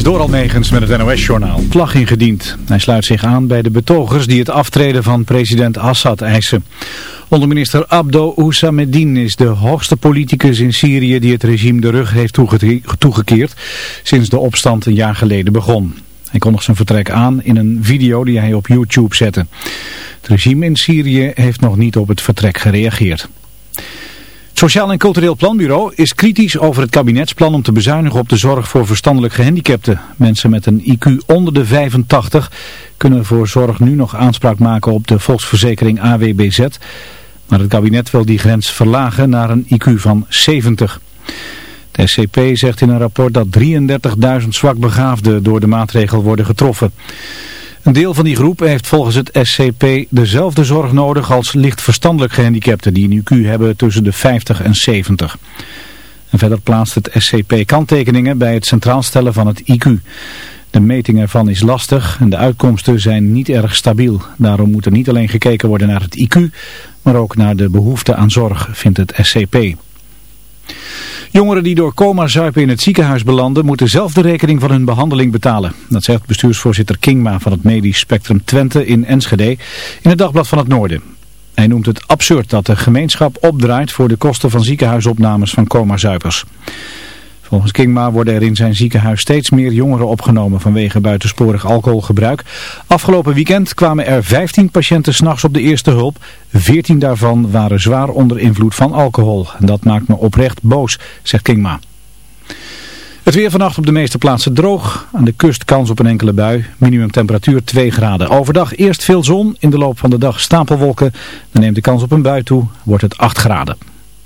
is door Almegens met het NOS-journaal. Vlag ingediend. Hij sluit zich aan bij de betogers die het aftreden van president Assad eisen. Onderminister Abdo Hussameddin is de hoogste politicus in Syrië die het regime de rug heeft toegekeerd sinds de opstand een jaar geleden begon. Hij kondigt zijn vertrek aan in een video die hij op YouTube zette. Het regime in Syrië heeft nog niet op het vertrek gereageerd. Sociaal en Cultureel Planbureau is kritisch over het kabinetsplan om te bezuinigen op de zorg voor verstandelijk gehandicapten. Mensen met een IQ onder de 85 kunnen voor zorg nu nog aanspraak maken op de volksverzekering AWBZ. Maar het kabinet wil die grens verlagen naar een IQ van 70. De SCP zegt in een rapport dat 33.000 zwakbegaafden door de maatregel worden getroffen. Een deel van die groep heeft volgens het SCP dezelfde zorg nodig als licht verstandelijk gehandicapten die een IQ hebben tussen de 50 en 70. En verder plaatst het SCP kanttekeningen bij het centraal stellen van het IQ. De meting ervan is lastig en de uitkomsten zijn niet erg stabiel. Daarom moet er niet alleen gekeken worden naar het IQ, maar ook naar de behoefte aan zorg, vindt het SCP. Jongeren die door coma zuipen in het ziekenhuis belanden moeten zelf de rekening van hun behandeling betalen. Dat zegt bestuursvoorzitter Kingma van het medisch spectrum Twente in Enschede in het Dagblad van het Noorden. Hij noemt het absurd dat de gemeenschap opdraait voor de kosten van ziekenhuisopnames van coma-zuipers. Volgens Kingma worden er in zijn ziekenhuis steeds meer jongeren opgenomen vanwege buitensporig alcoholgebruik. Afgelopen weekend kwamen er 15 patiënten s'nachts op de eerste hulp. 14 daarvan waren zwaar onder invloed van alcohol. Dat maakt me oprecht boos, zegt Kingma. Het weer vannacht op de meeste plaatsen droog. Aan de kust kans op een enkele bui. Minimum temperatuur 2 graden. Overdag eerst veel zon. In de loop van de dag stapelwolken. Dan neemt de kans op een bui toe. Wordt het 8 graden.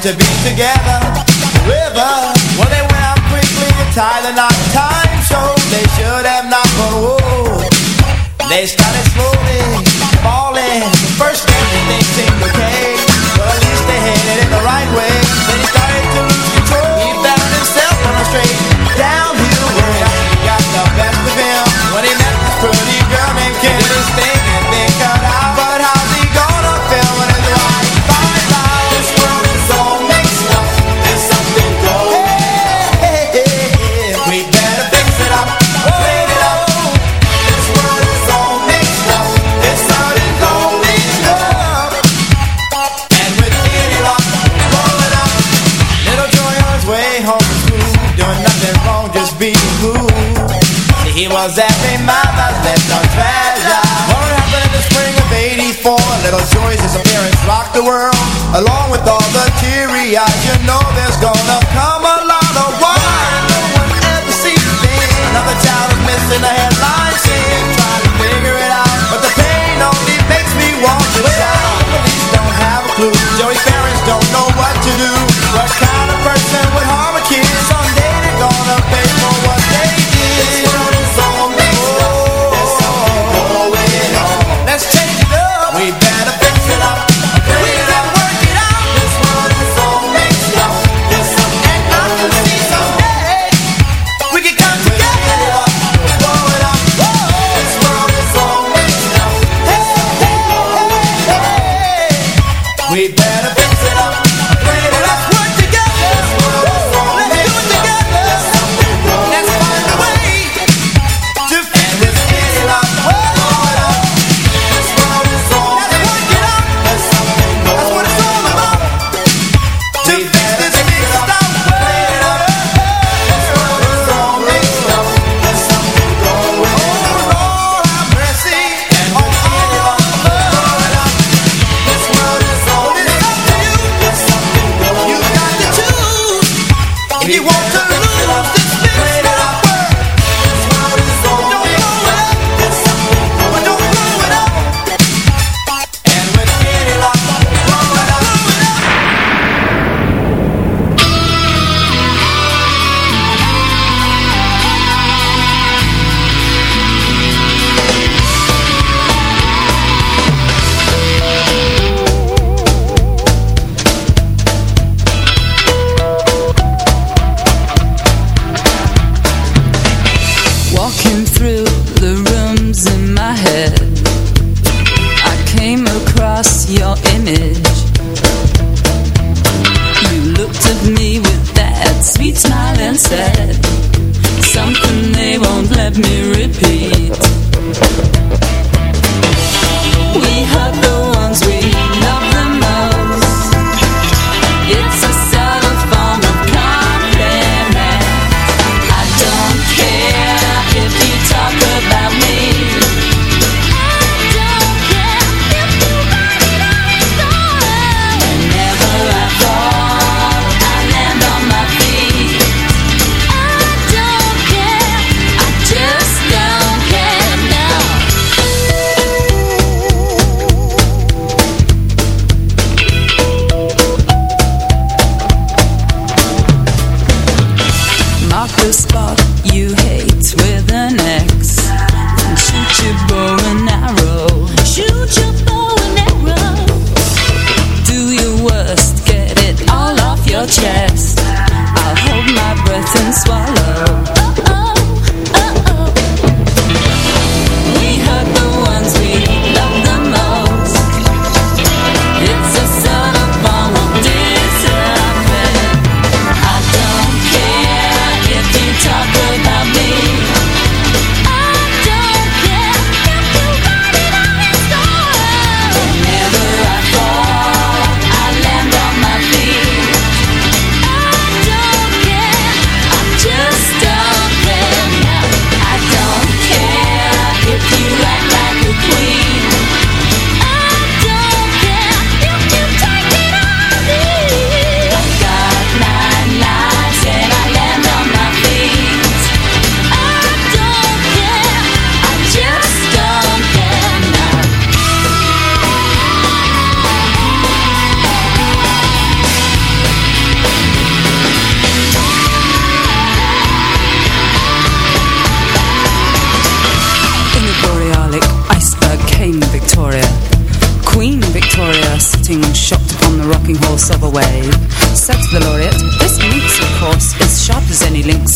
To be together. River, well they went out quickly to tie the knot. Time so they should have not, but whoa, they started slowly Little Joy's disappearance rocked the world, along with all the teary eyes. You know Searching through the rooms in my head. I came across your image. You looked at me with that sweet smile and said Something they won't let me repeat.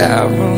ever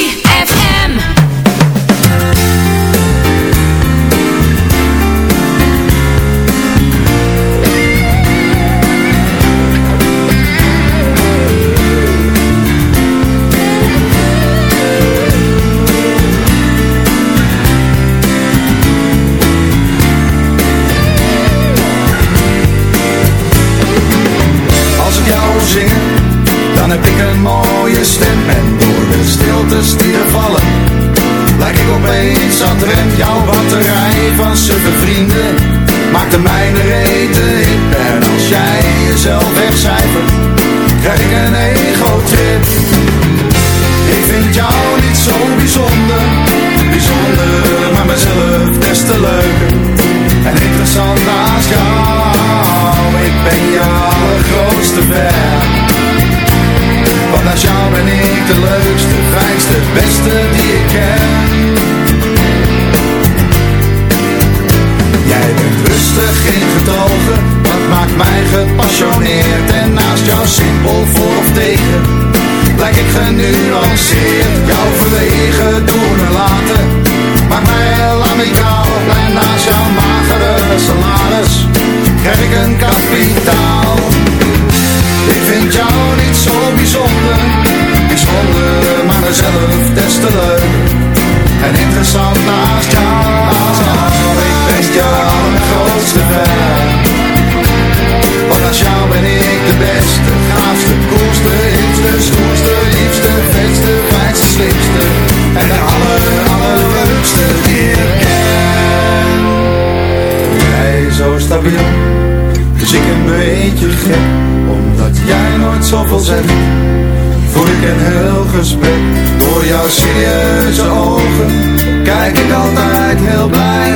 serieuze ogen kijk ik altijd heel blij.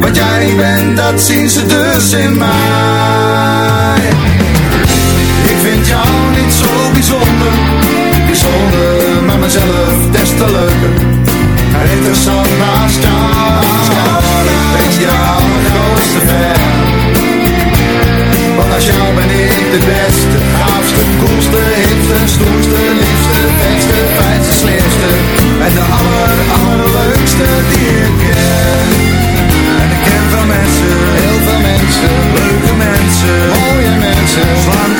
Wat jij bent, dat zien ze dus in mij. Ik vind jou niet zo bijzonder, bijzonder, maar mezelf des te leuker. Interessant naast jou, ik ben de grootste ver, Want als jou ben ik de beste, gaafste, koelste, hipste, stoerste, liefste, vetste, fijnste, slimste. De aller, allerleukste die ik ken. En ik ken veel mensen, heel veel mensen. Leuke mensen, mooie mensen, slanke